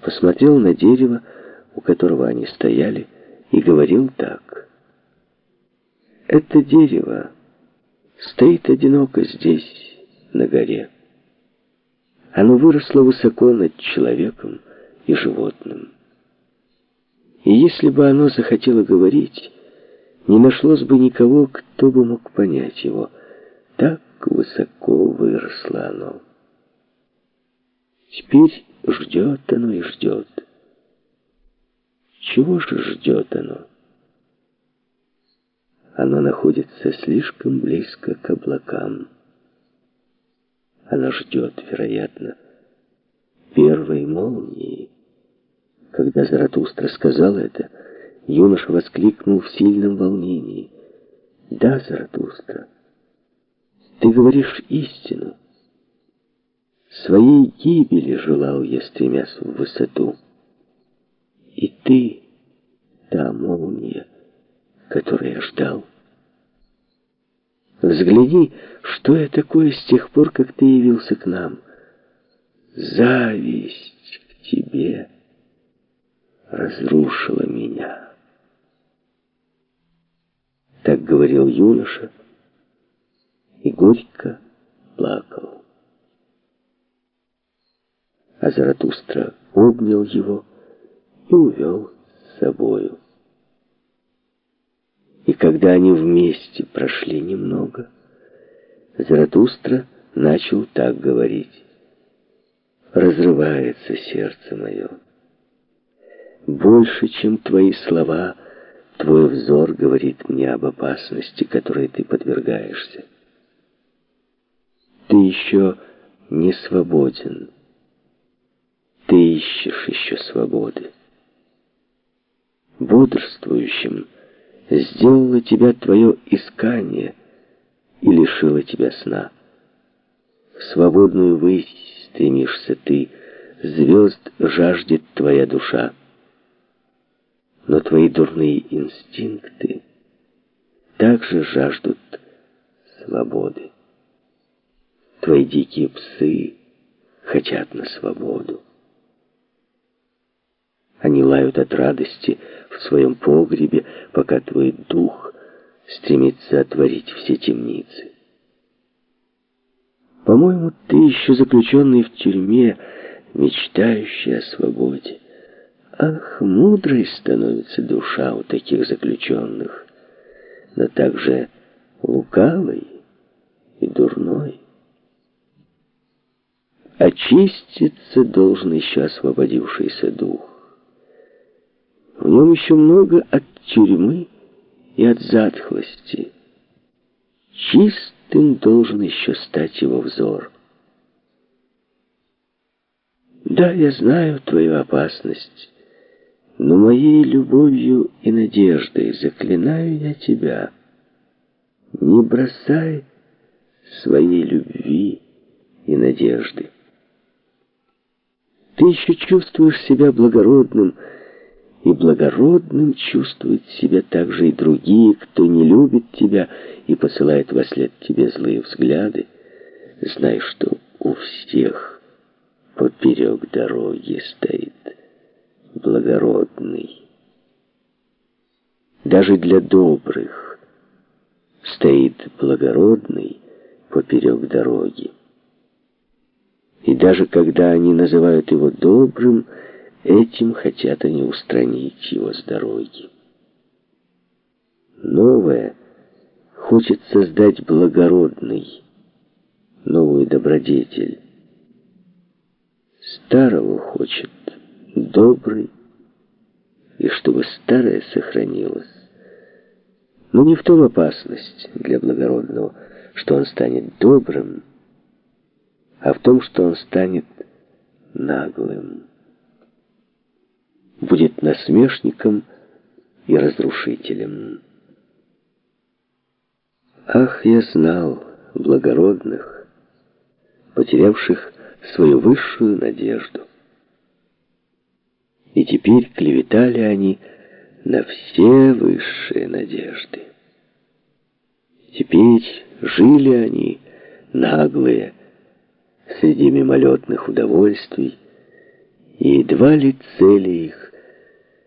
посмотрел на дерево, у которого они стояли, и говорил так. «Это дерево стоит одиноко здесь, на горе. Оно выросло высоко над человеком и животным. И если бы оно захотело говорить, не нашлось бы никого, кто бы мог понять его. Так высоко выросло оно. Теперь ждет оно и ждет. Чего же ждет оно? Оно находится слишком близко к облакам. Оно ждет, вероятно, первой молнии. Когда Заратустра сказал это, юноша воскликнул в сильном волнении. «Да, Заратустра, ты говоришь истину. Своей гибели желал я, стремясь в высоту. И ты, та молния, которую я ждал. Взгляни, что я такое с тех пор, как ты явился к нам. Зависть к тебе разрушила меня. Так говорил юноша и горько А Заратустра обнял его и увел с собою. И когда они вместе прошли немного, Заратустра начал так говорить. «Разрывается сердце мое. Больше, чем твои слова, твой взор говорит мне об опасности, которой ты подвергаешься. Ты еще не свободен. Ты ищешь еще свободы. Бодрствующим — сделала тебя твое искание и лишила тебя сна. В свободную высь стремишься ты, звезд жаждет твоя душа. Но твои дурные инстинкты также жаждут свободы. Твои дикие псы хотят на свободу. Они лают от радости в своем погребе, пока твой дух стремится отворить все темницы. По-моему, ты еще заключенный в тюрьме, мечтающий о свободе. Ах, мудрой становится душа у таких заключенных, но также лукавой и дурной. Очиститься должен еще освободившийся дух. В еще много от тюрьмы и от затхлости. Чистым должен еще стать его взор. Да, я знаю твою опасность, но моей любовью и надеждой заклинаю я тебя. Не бросай своей любви и надежды. Ты еще чувствуешь себя благородным, и благородным чувствуют себя также и другие, кто не любит тебя и посылает во след тебе злые взгляды. Знай, что у всех поперек дороги стоит благородный. Даже для добрых стоит благородный поперек дороги. И даже когда они называют его добрым, Этим хотят они устранить его с дороги. Новое хочет создать благородный, новую добродетель. Старого хочет добрый, и чтобы старое сохранилось. Но не в том опасность для благородного, что он станет добрым, а в том, что он станет наглым будет насмешником и разрушителем. Ах, я знал благородных, потерявших свою высшую надежду. И теперь клеветали они на все высшие надежды. Теперь жили они, наглые, среди мимолетных удовольствий, и едва ли цели их